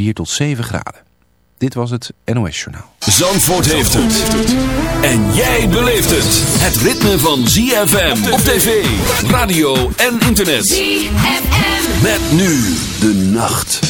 4 tot 7 graden. Dit was het NOS Journaal. Zandvoort heeft het. En jij beleeft het. Het ritme van ZFM op tv, radio en internet. ZFM. Met nu de nacht.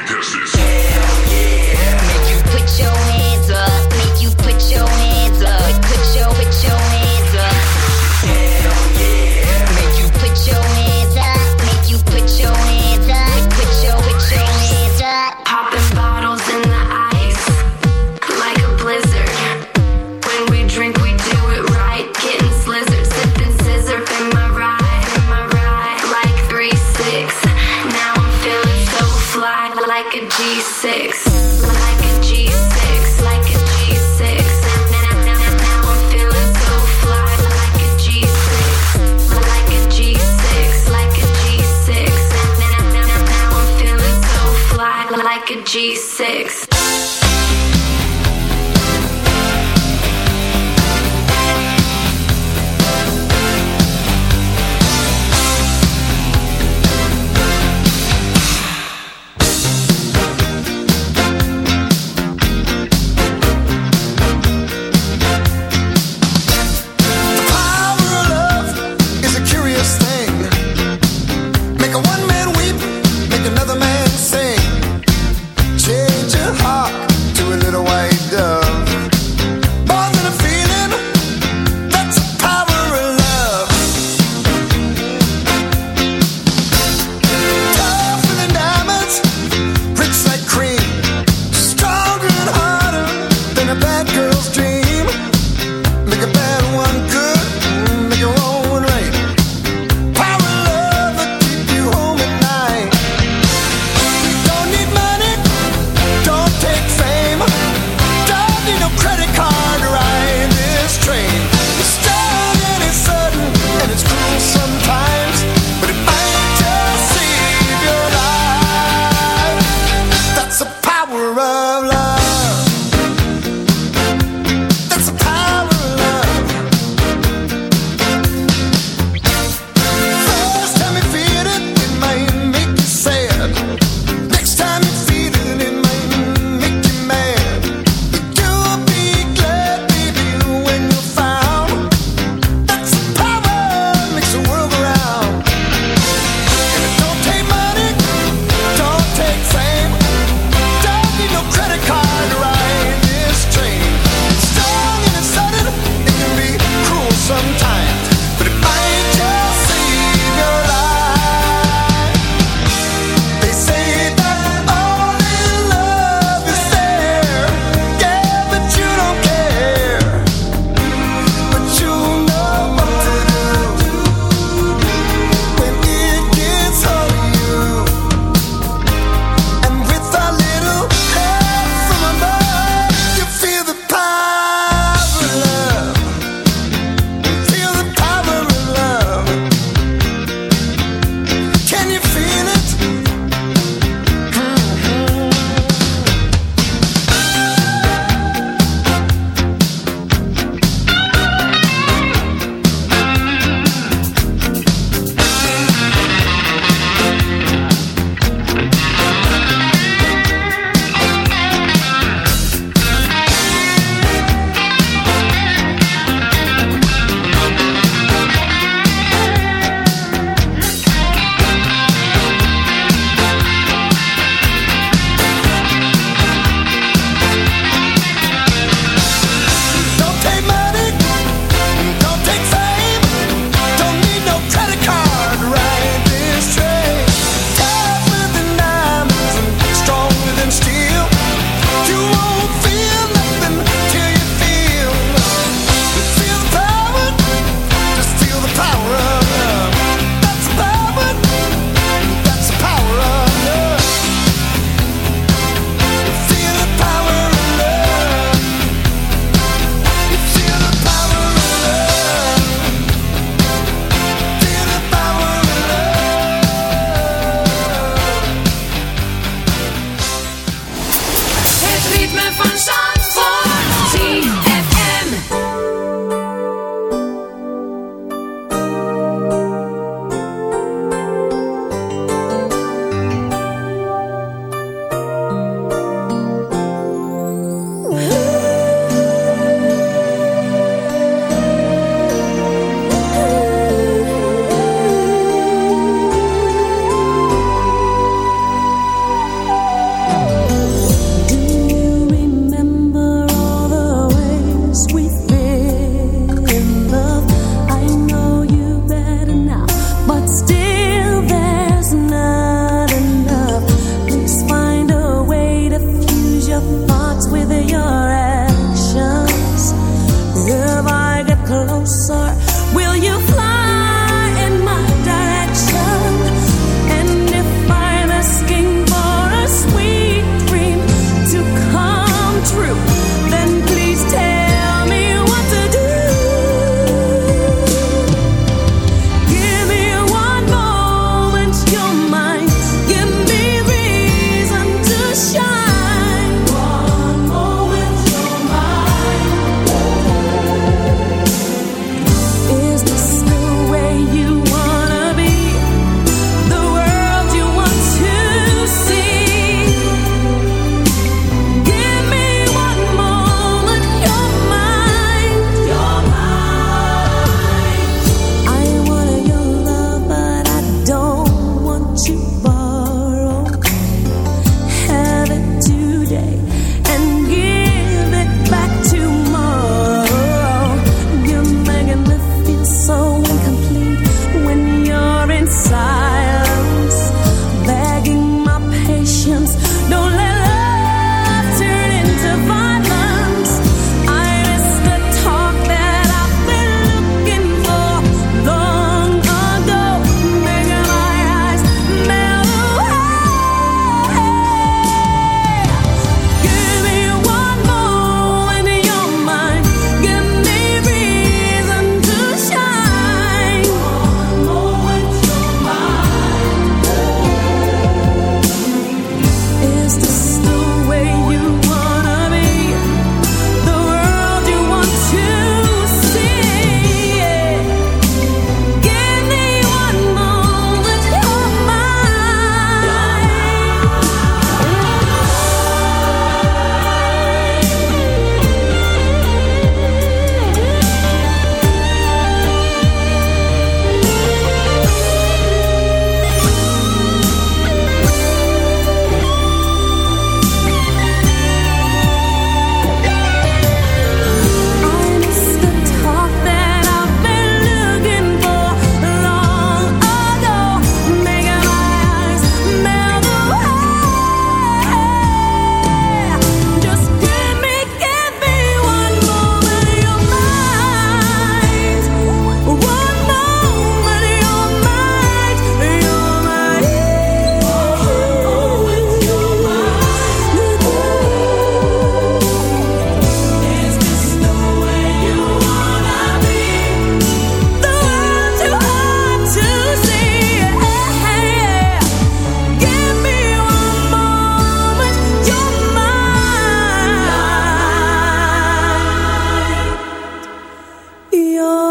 yo.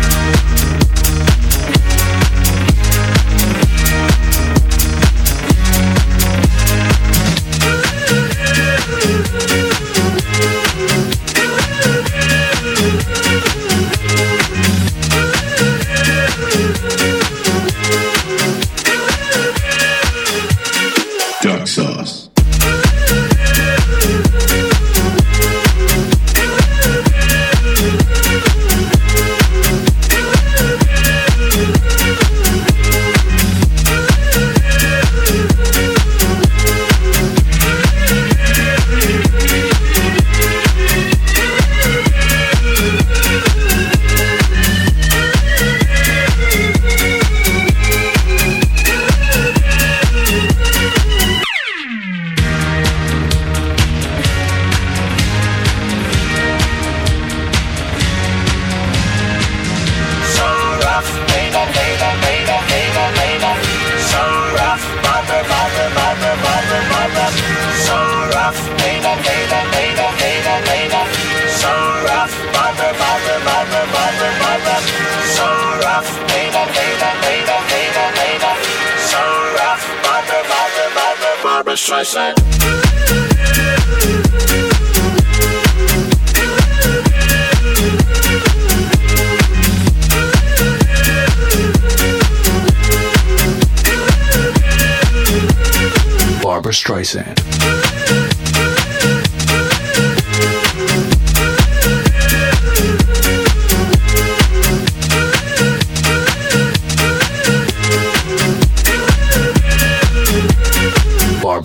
slide. Barbra Streisand.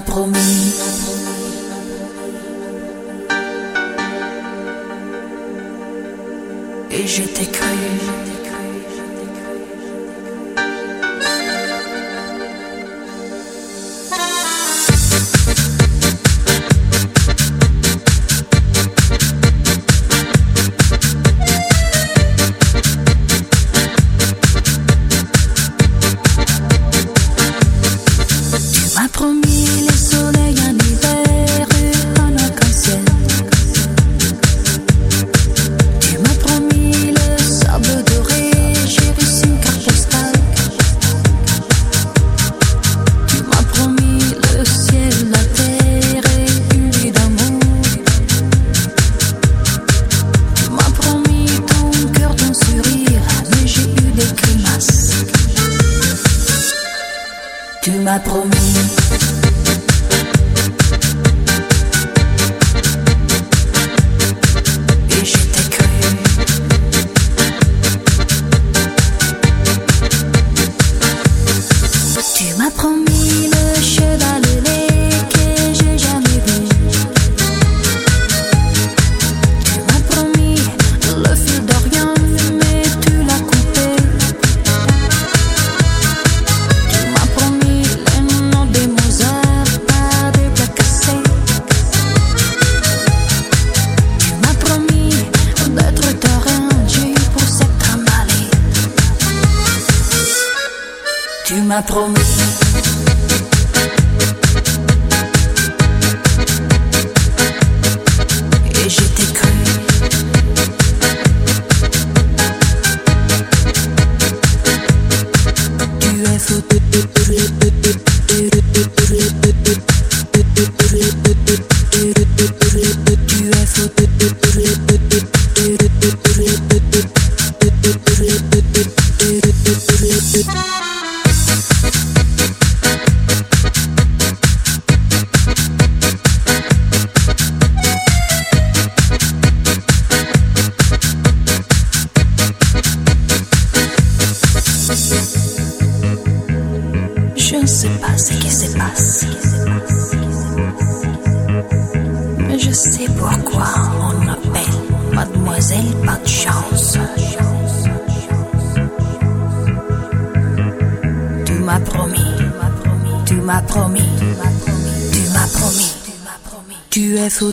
promis. Mais je sais pourquoi on m'appelle Mademoiselle Pas de chance. Tu m'as promis, tu m'as promis, tu m'as promis, tu m'as promis. Tu es faux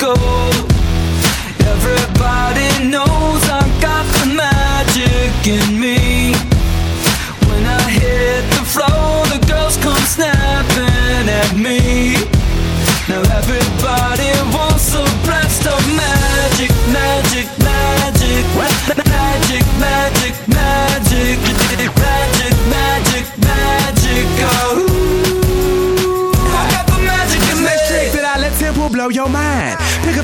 go. Everybody knows I've got the magic in me. When I hit the floor, the girls come snapping at me. Now everybody wants a blast of magic, magic, magic, magic, magic, magic, magic, magic, magic, oh. magic. Oh. blow your mind.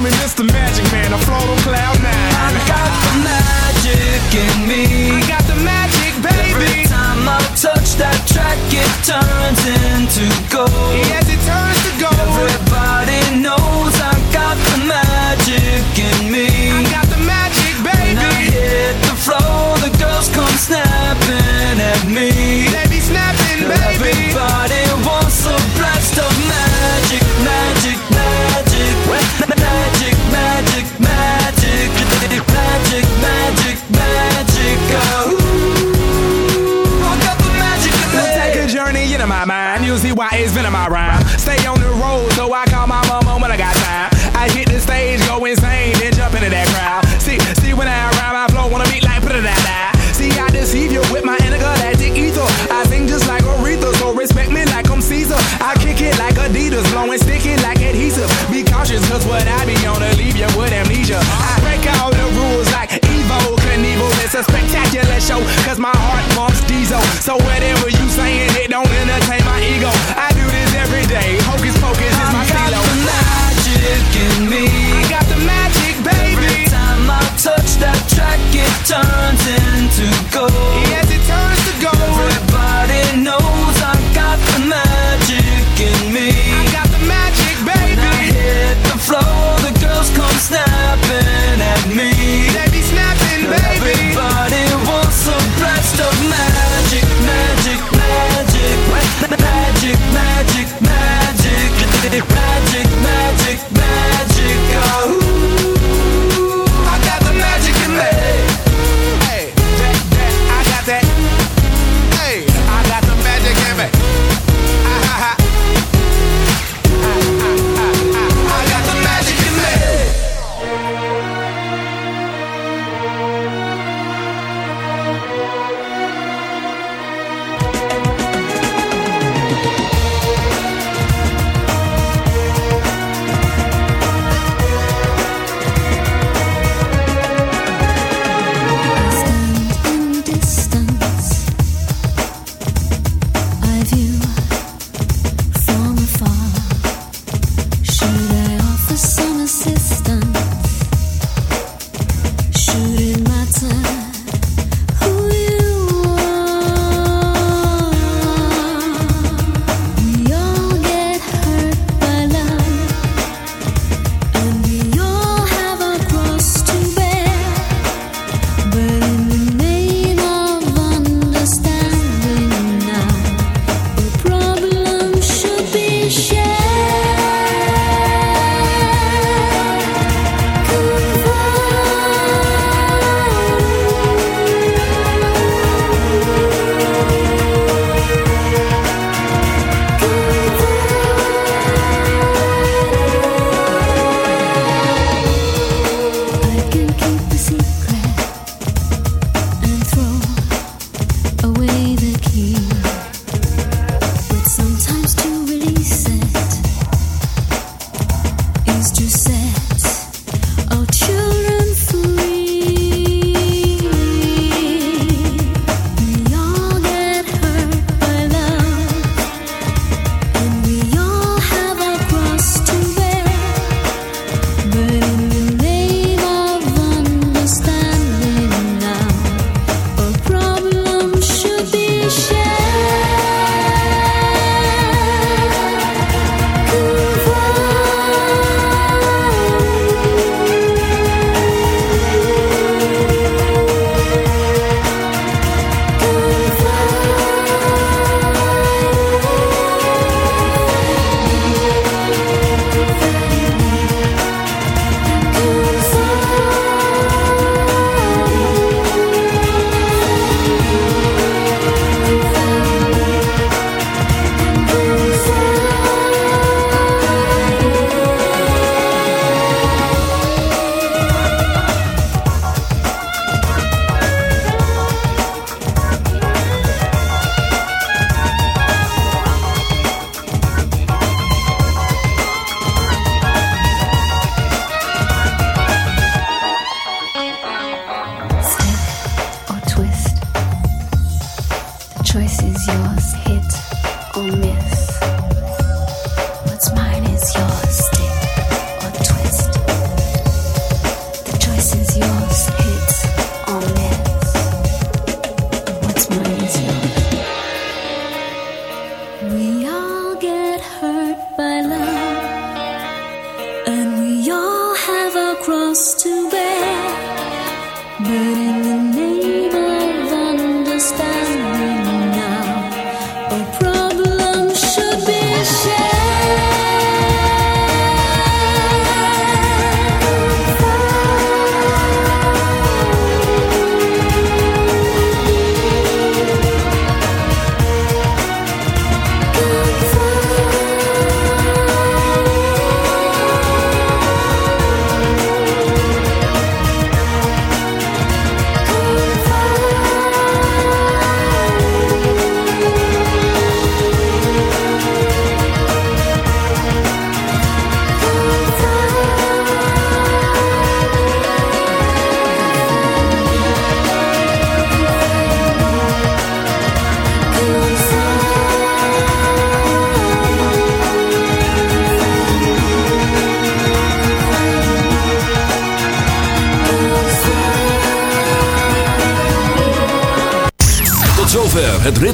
Call me Mr. Magic Man, I float on cloud nine. I got the magic in me. I got the magic, baby. Every time I touch that track, it turns into gold. Yes, it turns to gold. Everybody knows I got the magic in me. I got the magic, When I hit the floor, the girls come snapping at me. It's been in my rhyme. Stay on the road,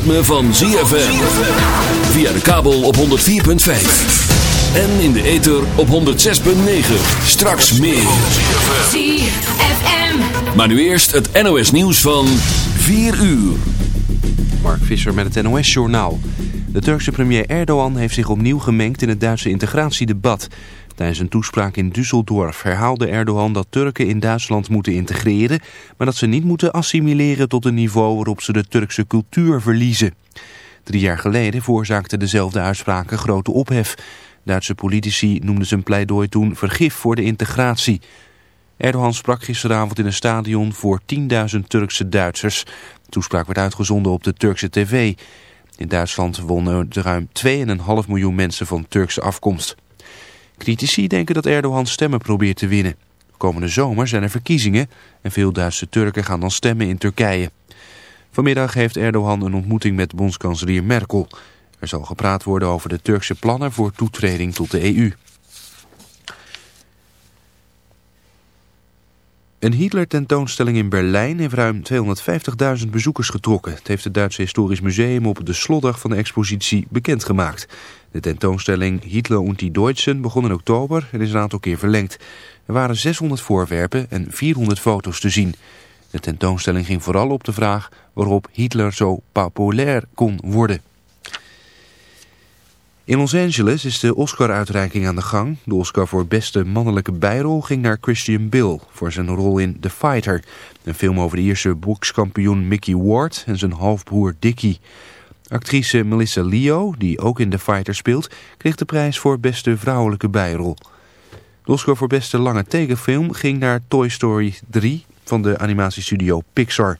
ritme van ZFM. Via de kabel op 104.5. En in de ether op 106.9. Straks meer. ZFM. Maar nu eerst het NOS nieuws van 4 uur. Mark Visser met het NOS-journaal. De Turkse premier Erdogan heeft zich opnieuw gemengd in het Duitse integratiedebat. Tijdens een toespraak in Düsseldorf herhaalde Erdogan dat Turken in Duitsland moeten integreren... maar dat ze niet moeten assimileren tot een niveau waarop ze de Turkse cultuur verliezen. Drie jaar geleden veroorzaakte dezelfde uitspraken grote ophef. Duitse politici noemden zijn pleidooi toen vergif voor de integratie. Erdogan sprak gisteravond in een stadion voor 10.000 Turkse Duitsers. De toespraak werd uitgezonden op de Turkse tv. In Duitsland wonen er ruim 2,5 miljoen mensen van Turkse afkomst. Critici denken dat Erdogan stemmen probeert te winnen. Komende zomer zijn er verkiezingen en veel Duitse Turken gaan dan stemmen in Turkije. Vanmiddag heeft Erdogan een ontmoeting met bondskanselier Merkel. Er zal gepraat worden over de Turkse plannen voor toetreding tot de EU. Een Hitler-tentoonstelling in Berlijn heeft ruim 250.000 bezoekers getrokken. Het heeft het Duitse Historisch Museum op de slotdag van de expositie bekendgemaakt. De tentoonstelling Hitler und die Deutschen begon in oktober en is een aantal keer verlengd. Er waren 600 voorwerpen en 400 foto's te zien. De tentoonstelling ging vooral op de vraag waarop Hitler zo populair kon worden. In Los Angeles is de Oscar-uitreiking aan de gang. De Oscar voor beste mannelijke bijrol ging naar Christian Bale voor zijn rol in The Fighter. Een film over de Ierse bokskampioen Mickey Ward en zijn halfbroer Dickie. Actrice Melissa Leo, die ook in The Fighter speelt, kreeg de prijs voor beste vrouwelijke bijrol. De Oscar voor beste lange tekenfilm ging naar Toy Story 3 van de animatiestudio Pixar.